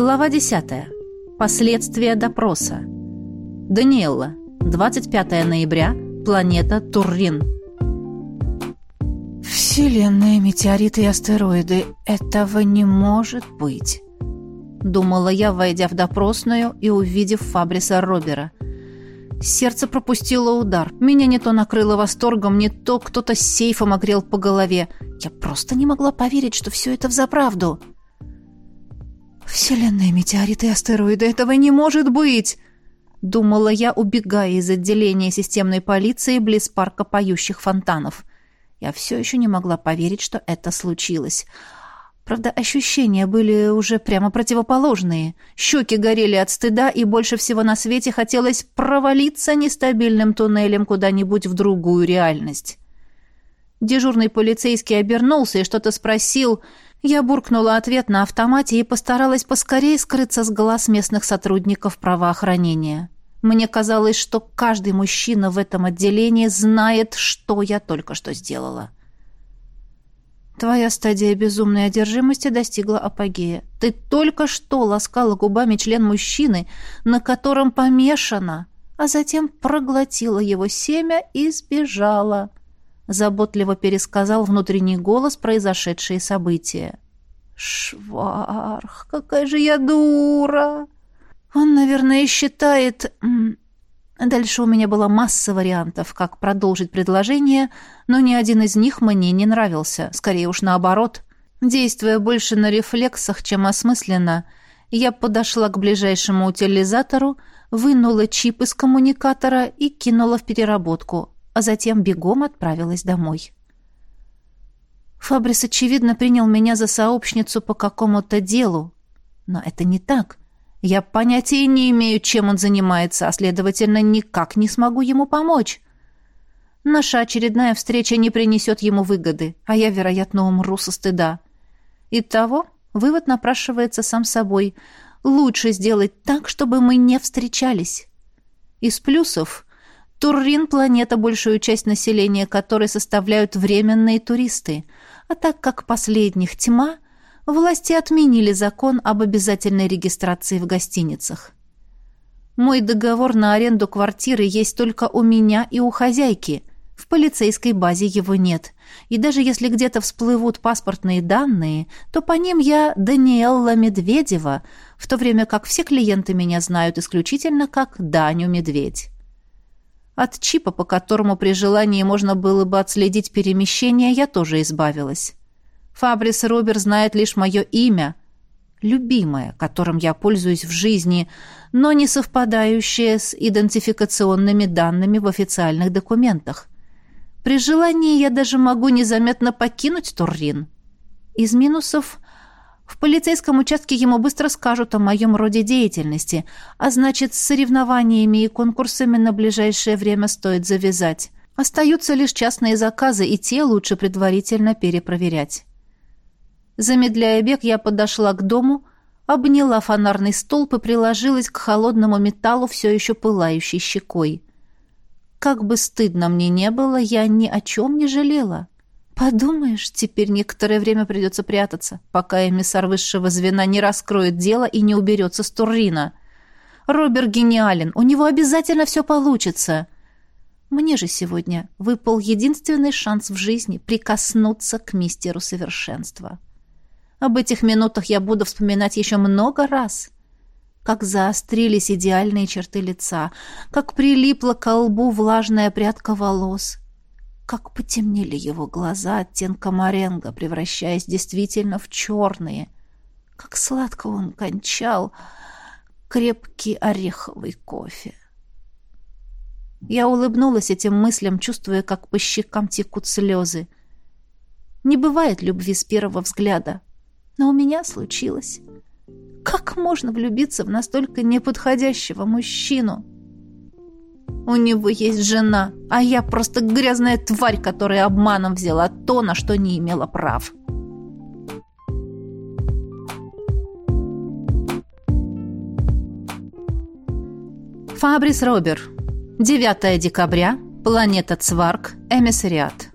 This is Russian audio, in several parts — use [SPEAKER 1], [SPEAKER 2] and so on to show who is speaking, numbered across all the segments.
[SPEAKER 1] Глава 10. Последствия допроса. Даниэлла. 25 ноября. Планета Туррин.
[SPEAKER 2] «Вселенная, метеориты и астероиды. Этого не может быть!» Думала я, войдя в допросную и увидев Фабриса Робера. Сердце пропустило удар. Меня не то накрыло восторгом, не то кто-то с сейфом огрел по голове. Я просто не могла поверить, что все это взаправду. «Вселенная, метеориты и астероиды, этого не может быть!» Думала я, убегая из отделения системной полиции близ парка поющих фонтанов. Я все еще не могла поверить, что это случилось. Правда, ощущения были уже прямо противоположные. Щеки горели от стыда, и больше всего на свете хотелось провалиться нестабильным туннелем куда-нибудь в другую реальность. Дежурный полицейский обернулся и что-то спросил. Я буркнула ответ на автомате и постаралась поскорее скрыться с глаз местных сотрудников правоохранения. Мне казалось, что каждый мужчина в этом отделении знает, что я только что сделала. Твоя стадия безумной одержимости достигла апогея. Ты только что ласкала губами член мужчины, на котором помешана, а затем проглотила его семя и сбежала. Заботливо пересказал внутренний голос произошедшие события. Шварх, какая же я дура! Он, наверное, считает... Дальше у меня была масса вариантов, как продолжить предложение, но ни один из них мне не нравился, скорее уж наоборот. Действуя больше на рефлексах, чем осмысленно, я подошла к ближайшему утилизатору, вынула чип из коммуникатора и кинула в переработку, а затем бегом отправилась домой. Фабрис, очевидно, принял меня за сообщницу по какому-то делу, но это не так — я понятия не имею, чем он занимается, а, следовательно, никак не смогу ему помочь. Наша очередная встреча не принесет ему выгоды, а я, вероятно, умру со стыда. Итого, вывод напрашивается сам собой. Лучше сделать так, чтобы мы не встречались. Из плюсов Туррин – планета, большую часть населения которой составляют временные туристы, а так как последних тьма – власти отменили закон об обязательной регистрации в гостиницах. Мой договор на аренду квартиры есть только у меня и у хозяйки. В полицейской базе его нет. И даже если где-то всплывут паспортные данные, то по ним я Даниэлла Медведева, в то время как все клиенты меня знают исключительно как Даню Медведь. От чипа, по которому при желании можно было бы отследить перемещение, я тоже избавилась. Фабрис Робер знает лишь мое имя, любимое, которым я пользуюсь в жизни, но не совпадающее с идентификационными данными в официальных документах. При желании я даже могу незаметно покинуть Туррин. Из минусов в полицейском участке ему быстро скажут о моем роде деятельности, а значит, с соревнованиями и конкурсами на ближайшее время стоит завязать. Остаются лишь частные заказы, и те лучше предварительно перепроверять. Замедляя бег, я подошла к дому, обняла фонарный столб и приложилась к холодному металлу, все еще пылающей щекой. Как бы стыдно мне не было, я ни о чем не жалела. Подумаешь, теперь некоторое время придется прятаться, пока эмиссар высшего звена не раскроет дело и не уберется с Туррина. Робер гениален, у него обязательно все получится. Мне же сегодня выпал единственный шанс в жизни прикоснуться к мистеру совершенства. Об этих минутах я буду вспоминать еще много раз. Как заострились идеальные черты лица, как прилипла к лбу влажная прядка волос, как потемнели его глаза оттенка моренго, превращаясь действительно в черные, как сладко он кончал крепкий ореховый кофе. Я улыбнулась этим мыслям, чувствуя, как по щекам текут слезы. Не бывает любви с первого взгляда, но у меня случилось. Как можно влюбиться в настолько неподходящего мужчину? У него есть жена, а я просто грязная тварь, которая обманом взяла то, на что не имела прав.
[SPEAKER 1] Фабрис Робер. 9 декабря. Планета Цварк. Эмиссариат.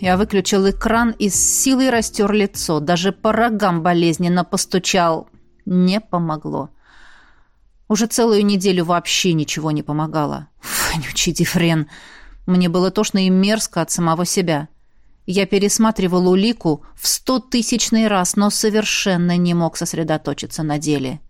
[SPEAKER 1] Я выключил экран и с силой растер лицо. Даже по рогам болезненно постучал. Не помогло. Уже целую неделю вообще ничего не помогало. Вонючий дифрен. Мне было тошно и мерзко от самого себя. Я пересматривал улику в стотысячный раз, но совершенно не мог сосредоточиться на деле.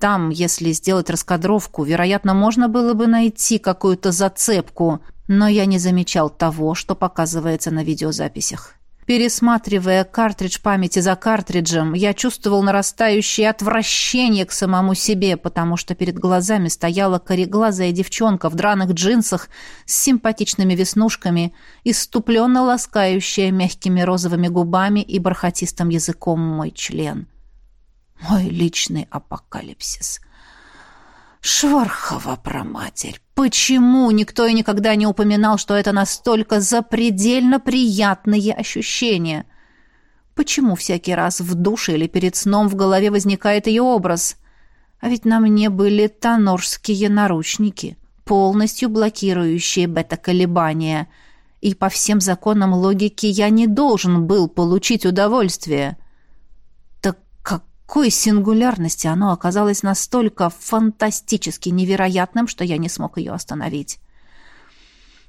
[SPEAKER 1] Там, если сделать раскадровку, вероятно, можно было бы найти какую-то зацепку, но я не замечал того, что показывается на видеозаписях. Пересматривая картридж памяти за картриджем, я чувствовал нарастающее отвращение к самому себе, потому что перед глазами стояла кореглазая девчонка в драных джинсах с симпатичными веснушками, иступленно ласкающая мягкими розовыми губами и бархатистым языком мой член. Мой личный апокалипсис — Швархова проматерь! Почему никто и никогда не упоминал, что это настолько запредельно приятные ощущения? Почему всякий раз в душе или перед сном в голове возникает ее образ? А ведь на мне были тонорские наручники, полностью блокирующие бета-колебания, и по всем законам логики я не должен был получить удовольствие какой сингулярности оно оказалось настолько фантастически невероятным, что я не смог ее остановить.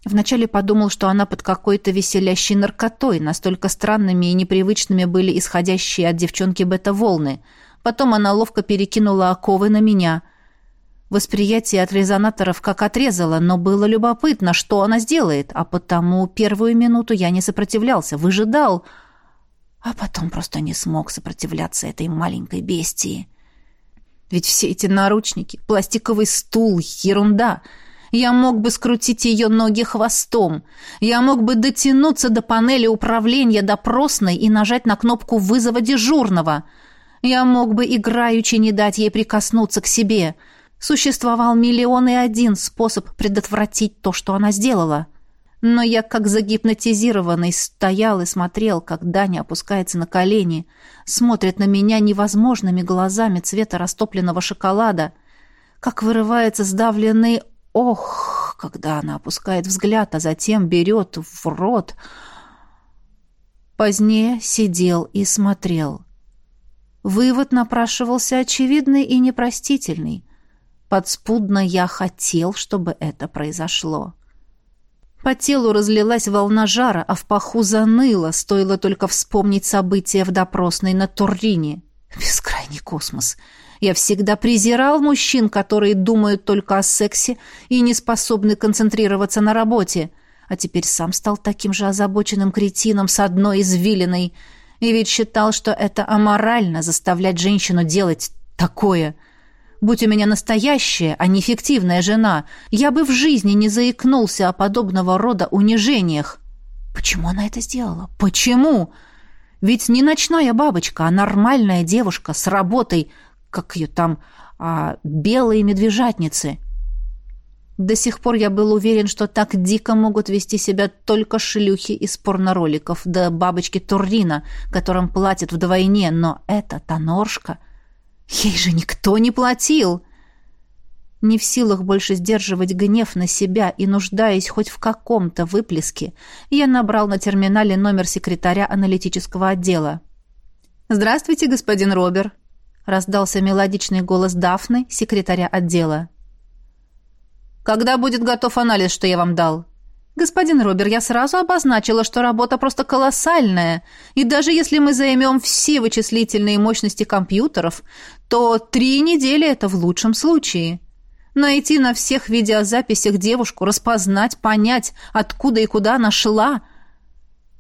[SPEAKER 1] Вначале подумал, что она под какой-то веселящей наркотой, настолько странными и непривычными были исходящие от девчонки бета-волны. Потом она ловко перекинула оковы на меня. Восприятие от резонаторов как отрезало, но было любопытно, что она сделает, а потому первую минуту я не сопротивлялся, выжидал — а потом просто не смог сопротивляться этой маленькой бестии. Ведь все эти наручники, пластиковый стул — ерунда. Я мог бы скрутить ее ноги хвостом. Я мог бы дотянуться до панели управления допросной и нажать на кнопку вызова дежурного. Я мог бы играючи не дать ей прикоснуться к себе. Существовал миллион и один способ предотвратить то, что она сделала. Но я, как загипнотизированный, стоял и смотрел, как Даня опускается на колени, смотрит на меня невозможными глазами цвета растопленного шоколада, как вырывается сдавленный «ох», когда она опускает взгляд, а затем берет в рот. Позднее сидел и смотрел. Вывод напрашивался очевидный и непростительный. Подспудно я хотел, чтобы это произошло. По телу разлилась волна жара, а в паху заныло, стоило только вспомнить события в допросной на Туррине. Бескрайний космос. Я всегда презирал мужчин, которые думают только о сексе и не способны концентрироваться на работе. А теперь сам стал таким же озабоченным кретином с одной извилиной. И ведь считал, что это аморально заставлять женщину делать такое – Будь у меня настоящая, а не фиктивная жена, я бы в жизни не заикнулся о подобного рода унижениях. Почему она это сделала? Почему? Ведь не ночная бабочка, а нормальная девушка с работой, как ее там, а белые медвежатницы. До сих пор я был уверен, что так дико могут вести себя только шлюхи из порнороликов, да бабочки Туррина, которым платят вдвойне, но эта тоноршка — Ей же никто не платил. Не в силах больше сдерживать гнев на себя и нуждаясь хоть в каком-то выплеске, я набрал на терминале номер секретаря аналитического отдела. «Здравствуйте, господин Робер», — раздался мелодичный голос Дафны, секретаря отдела. «Когда будет готов анализ, что я вам дал?» «Господин Робер, я сразу обозначила, что работа просто колоссальная, и даже если мы займем все вычислительные мощности компьютеров, то три недели – это в лучшем случае. Найти на всех видеозаписях девушку, распознать, понять, откуда и куда она шла».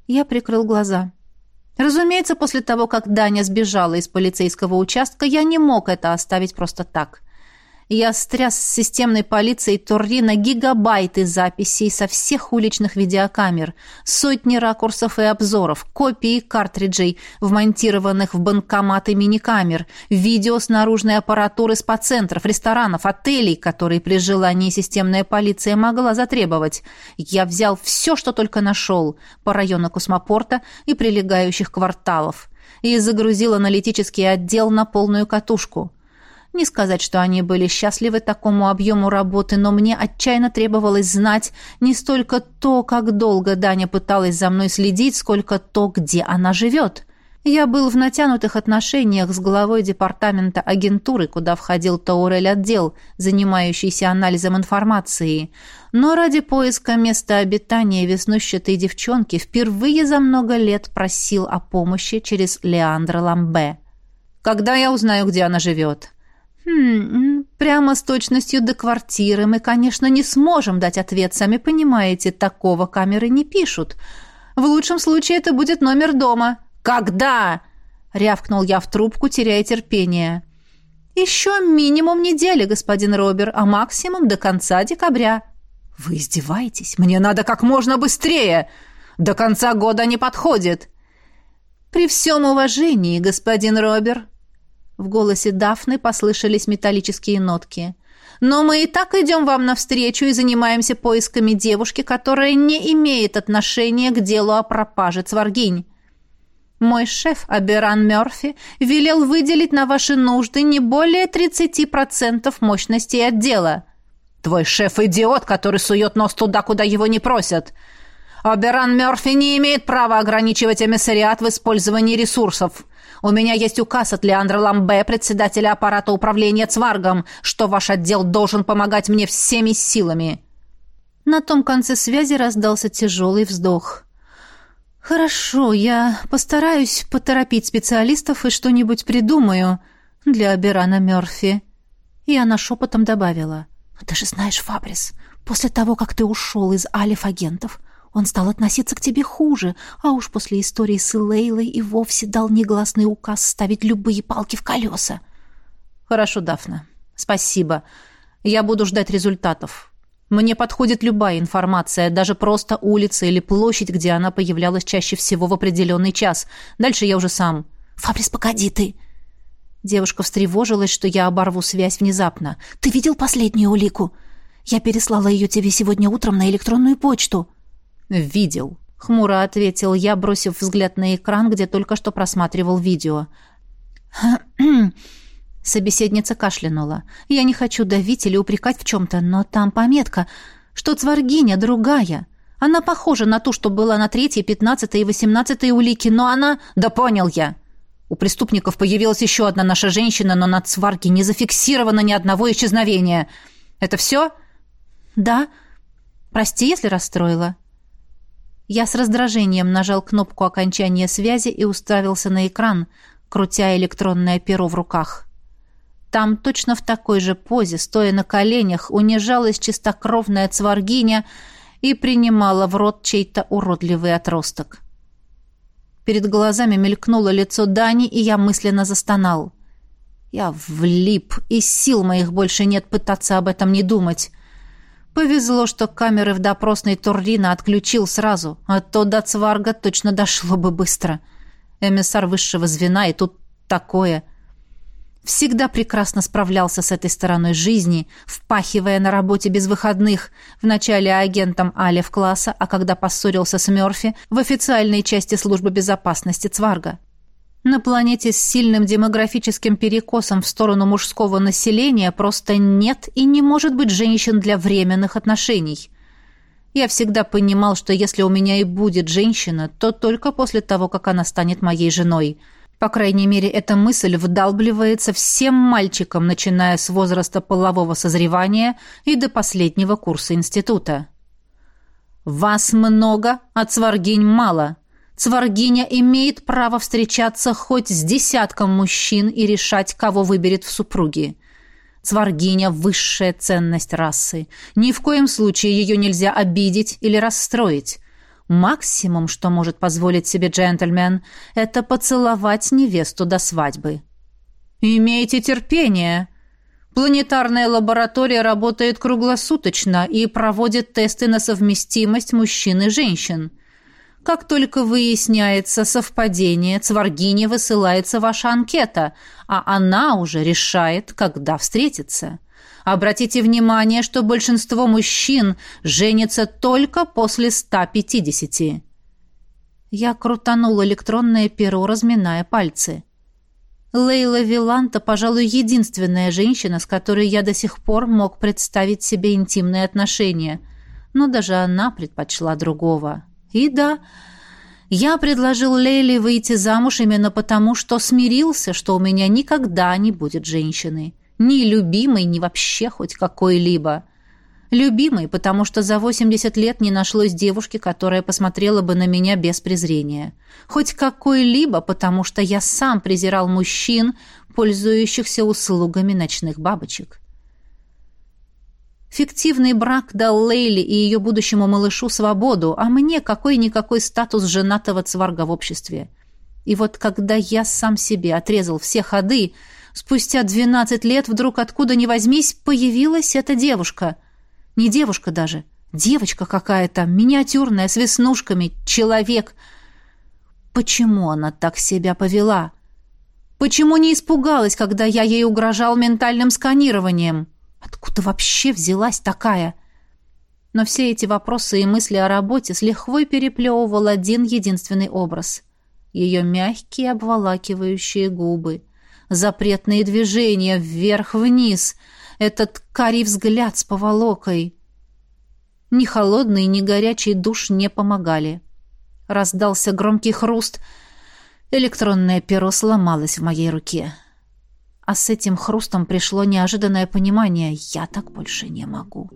[SPEAKER 1] Я прикрыл глаза. Разумеется, после того, как Даня сбежала из полицейского участка, я не мог это оставить просто так – я стряс с системной полицией Торрина гигабайты записей со всех уличных видеокамер, сотни ракурсов и обзоров, копии картриджей, вмонтированных в банкоматы миникамер, видео с наружной аппаратуры спа-центров, ресторанов, отелей, которые при желании системная полиция могла затребовать. Я взял все, что только нашел по району космопорта и прилегающих кварталов. И загрузил аналитический отдел на полную катушку –
[SPEAKER 2] Не сказать, что они были счастливы такому объему работы, но мне отчаянно требовалось знать не столько то, как долго Даня пыталась за мной следить, сколько то, где она живет. Я был в натянутых отношениях с главой департамента агентуры, куда входил Таурель отдел, занимающийся анализом информации. Но ради поиска места обитания веснущатой девчонки впервые за много лет просил о помощи через Леандра Ламбе. «Когда я узнаю, где она живет?» «Хм, прямо с точностью до квартиры мы, конечно, не сможем дать ответ, сами понимаете, такого камеры не пишут. В лучшем случае это будет номер дома». «Когда?» — рявкнул я в трубку, теряя терпение. «Еще минимум недели, господин Робер, а максимум до конца декабря». «Вы издеваетесь? Мне надо как можно быстрее! До конца года не подходит!» «При всем уважении, господин Робер», в голосе Дафны послышались металлические нотки. «Но мы и так идем вам навстречу и занимаемся поисками девушки, которая не имеет отношения к делу о пропаже Цваргинь. Мой шеф, Аберан Мёрфи, велел выделить на ваши нужды не более 30% мощности отдела». «Твой шеф – идиот, который сует нос туда, куда его не просят. Аберан Мёрфи не имеет права ограничивать эмиссариат в использовании ресурсов». У меня есть указ от Леандра Ламбе, председателя аппарата управления Цваргом, что ваш отдел должен помогать мне всеми силами». На том конце связи раздался тяжелый вздох. «Хорошо, я постараюсь поторопить специалистов и что-нибудь придумаю для Аберана Мёрфи». И она шепотом добавила. «Ты же знаешь, Фабрис, после того, как ты ушел из алиф-агентов, он стал относиться к тебе хуже, а уж после истории с Лейлой и вовсе дал негласный указ ставить любые палки в колеса. Хорошо, Дафна. Спасибо. Я буду ждать результатов. Мне подходит любая информация, даже просто улица или площадь, где она появлялась чаще всего в определенный час. Дальше я уже сам. Фабрис, погоди ты. Девушка встревожилась, что я оборву связь внезапно. Ты видел последнюю улику? Я переслала ее тебе сегодня утром на электронную почту.
[SPEAKER 1] «Видел», — хмуро ответил я, бросив взгляд на экран, где только что просматривал видео.
[SPEAKER 2] Собеседница кашлянула. «Я не хочу давить или упрекать в чем-то, но там пометка, что Цваргиня другая. Она похожа на ту, что была на третьей, пятнадцатой и восемнадцатой улике, но она...» «Да понял я!» У преступников появилась еще одна наша женщина, но на Цварге не зафиксировано ни одного исчезновения. Это все?» «Да. Прости, если расстроила». Я с раздражением нажал кнопку окончания связи и уставился на экран, крутя электронное перо в руках. Там точно в такой же позе, стоя на коленях, унижалась чистокровная цваргиня и принимала в рот чей-то уродливый отросток. Перед глазами мелькнуло лицо Дани, и я мысленно застонал. Я влип, и сил моих больше нет пытаться об этом не думать. Повезло, что камеры в допросной Турлина отключил сразу, а то до Цварга точно дошло бы быстро. Эмиссар высшего звена, и тут такое. Всегда прекрасно справлялся с этой стороной жизни, впахивая на работе без выходных, вначале агентом Алев класса, а когда поссорился с Мёрфи в официальной части службы безопасности Цварга. На планете с сильным демографическим перекосом в сторону мужского населения просто нет и не может быть женщин для временных отношений. Я всегда понимал, что если у меня и будет женщина, то только после того, как она станет моей женой. По крайней мере, эта мысль вдалбливается всем мальчикам, начиная с возраста полового созревания и до последнего курса института. «Вас много, а цваргинь мало», Цваргиня имеет право встречаться хоть с десятком мужчин и решать, кого выберет в супруги. Цваргиня – высшая ценность расы. Ни в коем случае ее нельзя обидеть или расстроить. Максимум, что может позволить себе джентльмен, это поцеловать невесту до свадьбы. «Имейте терпение!» Планетарная лаборатория работает круглосуточно и проводит тесты на совместимость мужчин и женщин – как только выясняется совпадение, Цваргине высылается ваша анкета, а она уже решает, когда встретиться. Обратите внимание, что большинство мужчин женятся только после 150. Я крутанул электронное перо, разминая пальцы. Лейла Виланта, пожалуй, единственная женщина, с которой я до сих пор мог представить себе интимные отношения. Но даже она предпочла другого. И да, я предложил Лейле выйти замуж именно потому, что смирился, что у меня никогда не будет женщины. Ни любимой, ни вообще хоть какой-либо. Любимой, потому что за 80 лет не нашлось девушки, которая посмотрела бы на меня без презрения. Хоть какой-либо, потому что я сам презирал мужчин, пользующихся услугами ночных бабочек. Фиктивный брак дал Лейле и ее будущему малышу свободу, а мне какой-никакой статус женатого цварга в обществе. И вот когда я сам себе отрезал все ходы, спустя 12 лет вдруг откуда ни возьмись появилась эта девушка — не девушка даже. Девочка какая-то, миниатюрная, с веснушками, человек. Почему она так себя повела? Почему не испугалась, когда я ей угрожал ментальным сканированием? Откуда вообще взялась такая? Но все эти вопросы и мысли о работе с лихвой переплевывал один единственный образ. Ее мягкие обволакивающие губы, запретные движения вверх-вниз — этот карий взгляд с поволокой. Ни холодный, ни горячий душ не помогали. Раздался громкий хруст. Электронное перо сломалось в моей руке. А с этим хрустом пришло неожиданное понимание. Я так больше не могу.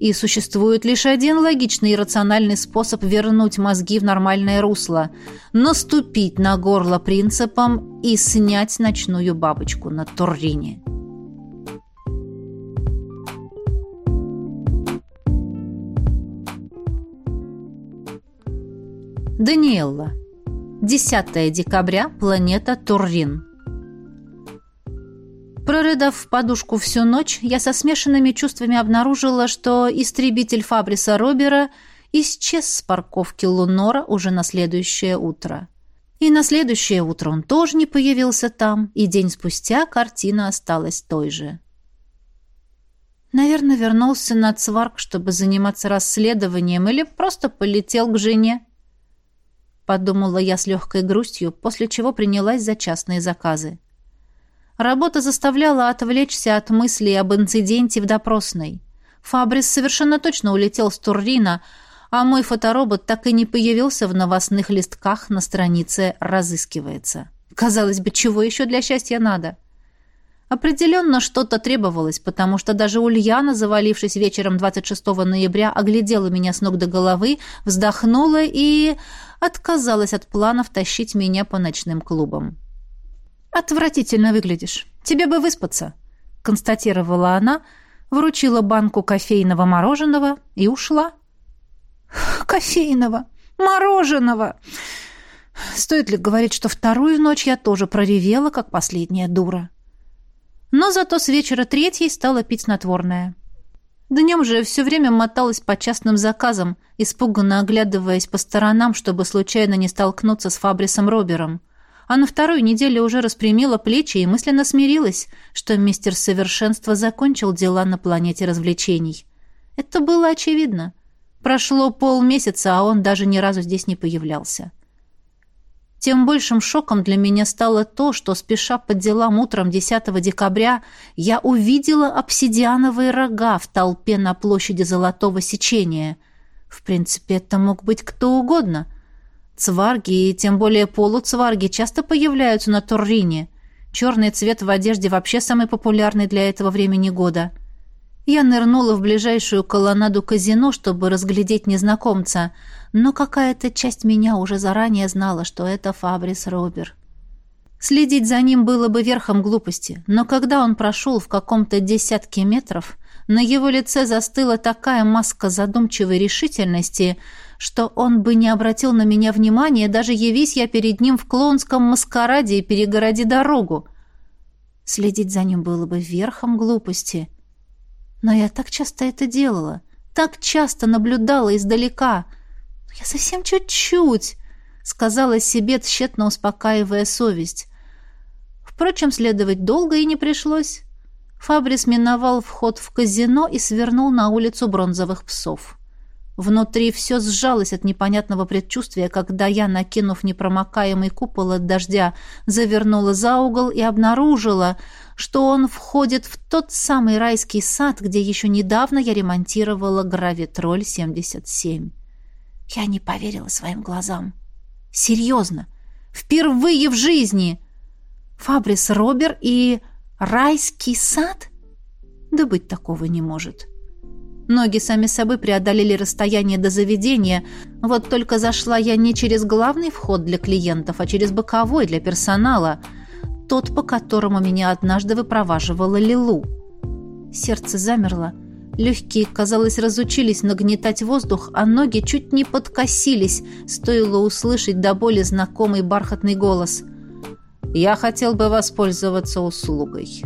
[SPEAKER 2] И существует лишь один логичный и рациональный способ вернуть мозги в нормальное русло. Наступить на горло принципом и снять ночную бабочку на Туррине. Даниэлла. 10 декабря. Планета Туррин. Прорыдав в подушку всю ночь, я со смешанными чувствами обнаружила, что истребитель Фабриса Робера исчез с парковки Лунора уже на следующее утро. И на следующее утро он тоже не появился там, и день спустя картина осталась той же. Наверное, вернулся на Цварк, чтобы заниматься расследованием, или просто полетел к жене подумала я с легкой грустью, после чего принялась за частные заказы. Работа заставляла отвлечься от мыслей об инциденте в допросной. Фабрис совершенно точно улетел с Туррина, а мой фоторобот так и не появился в новостных листках на странице «Разыскивается». Казалось бы, чего еще для счастья надо? — Определенно что-то требовалось, потому что даже Ульяна, завалившись вечером 26 ноября, оглядела меня с ног до головы, вздохнула и отказалась от планов тащить меня по ночным клубам. «Отвратительно выглядишь. Тебе бы выспаться», — констатировала она, вручила банку кофейного мороженого и ушла. «Кофейного! Мороженого!» Стоит ли говорить, что вторую ночь я тоже проревела, как последняя дура? Но зато с вечера третьей стала пить снотворное. Днем же все время моталась по частным заказам, испуганно оглядываясь по сторонам, чтобы случайно не столкнуться с Фабрисом Робером. А на второй неделе уже распрямила плечи и мысленно смирилась, что мистер Совершенство закончил дела на планете развлечений. Это было очевидно. Прошло полмесяца, а он даже ни разу здесь не появлялся. Тем большим шоком для меня стало то, что, спеша по делам утром 10 декабря, я увидела обсидиановые рога в толпе на площади Золотого Сечения. В принципе, это мог быть кто угодно. Цварги и тем более полуцварги часто появляются на Туррине. Черный цвет в одежде вообще самый популярный для этого времени года. Я нырнула в ближайшую колоннаду казино, чтобы разглядеть незнакомца — но какая-то часть меня уже заранее знала, что это Фабрис Робер. Следить за ним было бы верхом глупости, но когда он прошел в каком-то десятке метров, на его лице застыла такая маска задумчивой решительности, что он бы не обратил на меня внимания, даже явись я перед ним в клоунском маскараде и перегороди дорогу. Следить за ним было бы верхом глупости. Но я так часто это делала, так часто наблюдала издалека — «Я совсем чуть-чуть», — сказала себе, тщетно успокаивая совесть. Впрочем, следовать долго и не пришлось. Фабрис миновал вход в казино и свернул на улицу бронзовых псов.
[SPEAKER 1] Внутри все сжалось от непонятного предчувствия, когда я, накинув непромокаемый купол от дождя, завернула за угол и обнаружила, что он входит в тот самый райский сад, где еще недавно я ремонтировала гравитроль 77. Я не поверила своим глазам. Серьезно. Впервые в жизни. Фабрис Робер и райский сад? Да быть такого не может. — Ноги сами собой преодолели расстояние до заведения, вот только зашла я не через главный вход для клиентов, а через боковой для персонала, тот, по которому меня однажды выпроваживала Лилу. Сердце замерло, легкие, казалось, разучились нагнетать воздух, а ноги чуть не подкосились, стоило услышать до боли знакомый бархатный голос. «Я хотел бы воспользоваться услугой».